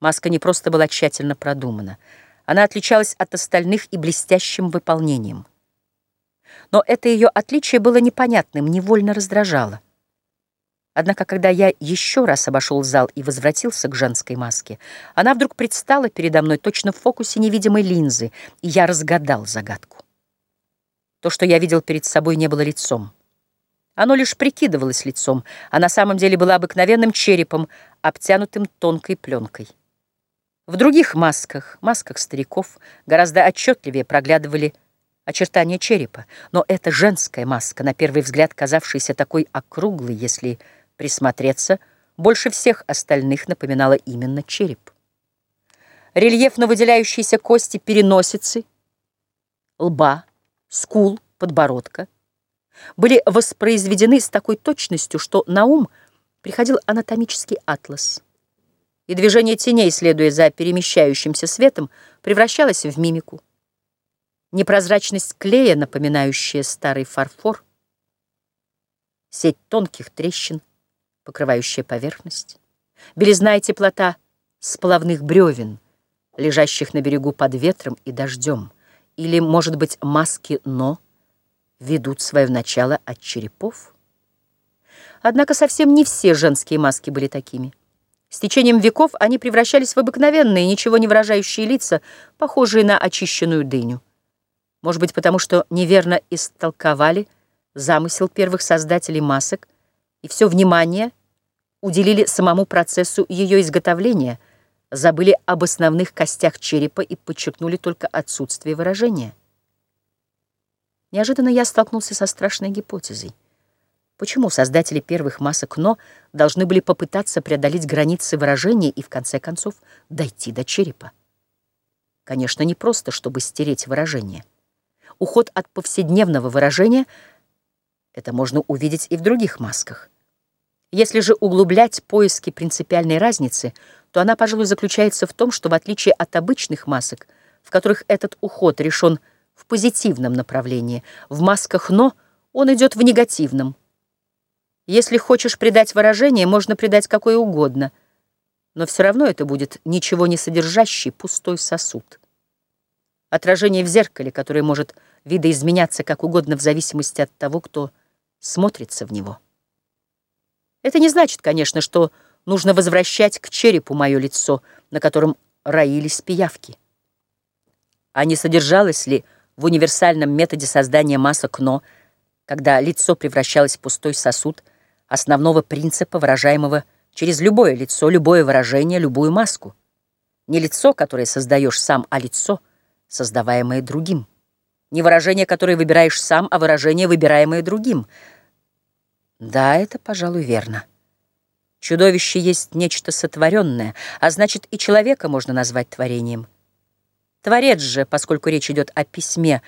Маска не просто была тщательно продумана. Она отличалась от остальных и блестящим выполнением. Но это ее отличие было непонятным, невольно раздражало. Однако, когда я еще раз обошел зал и возвратился к женской маске, она вдруг предстала передо мной точно в фокусе невидимой линзы, и я разгадал загадку. То, что я видел перед собой, не было лицом. Оно лишь прикидывалось лицом, а на самом деле было обыкновенным черепом, обтянутым тонкой пленкой. В других масках, масках стариков, гораздо отчетливее проглядывали очертания черепа, но эта женская маска, на первый взгляд казавшаяся такой округлой, если присмотреться, больше всех остальных напоминала именно череп. Рельефно выделяющиеся кости переносицы, лба, скул, подбородка были воспроизведены с такой точностью, что на ум приходил анатомический атлас. И движение теней, следуя за перемещающимся светом, превращалось в мимику. Непрозрачность клея, напоминающая старый фарфор, сеть тонких трещин, покрывающая поверхность, белизна и теплота сплавных бревен, лежащих на берегу под ветром и дождем, или, может быть, маски «но» ведут свое начало от черепов? Однако совсем не все женские маски были такими. С течением веков они превращались в обыкновенные, ничего не выражающие лица, похожие на очищенную дыню. Может быть, потому что неверно истолковали замысел первых создателей масок и все внимание уделили самому процессу ее изготовления, забыли об основных костях черепа и подчеркнули только отсутствие выражения. Неожиданно я столкнулся со страшной гипотезой. Почему создатели первых масок «но» должны были попытаться преодолеть границы выражения и, в конце концов, дойти до черепа? Конечно, не просто, чтобы стереть выражение. Уход от повседневного выражения — это можно увидеть и в других масках. Если же углублять поиски принципиальной разницы, то она, пожалуй, заключается в том, что в отличие от обычных масок, в которых этот уход решен в позитивном направлении, в масках «но» он идет в негативном. Если хочешь придать выражение, можно придать какое угодно, но все равно это будет ничего не содержащий пустой сосуд. Отражение в зеркале, которое может видоизменяться как угодно в зависимости от того, кто смотрится в него. Это не значит, конечно, что нужно возвращать к черепу мое лицо, на котором роились пиявки. А не содержалось ли в универсальном методе создания масок «но», когда лицо превращалось в пустой сосуд, основного принципа, выражаемого через любое лицо, любое выражение, любую маску? Не лицо, которое создаешь сам, а лицо, создаваемое другим. Не выражение, которое выбираешь сам, а выражение, выбираемое другим. Да, это, пожалуй, верно. Чудовище есть нечто сотворенное, а значит, и человека можно назвать творением. Творец же, поскольку речь идет о письме,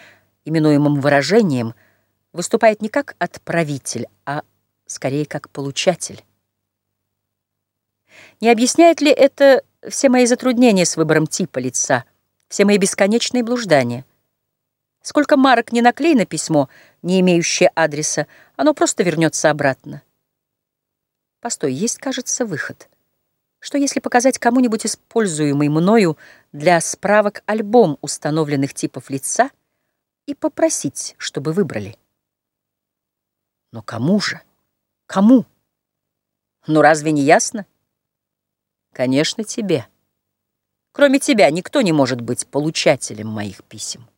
именуемом выражением, выступает не как отправитель, а скорее как получатель. Не объясняет ли это все мои затруднения с выбором типа лица, все мои бесконечные блуждания? Сколько марок не наклей на письмо, не имеющее адреса, оно просто вернется обратно. Постой, есть, кажется, выход. Что если показать кому-нибудь используемый мною для справок альбом установленных типов лица и попросить, чтобы выбрали? Но кому же? Кому? Ну разве не ясно? Конечно, тебе. Кроме тебя никто не может быть получателем моих писем.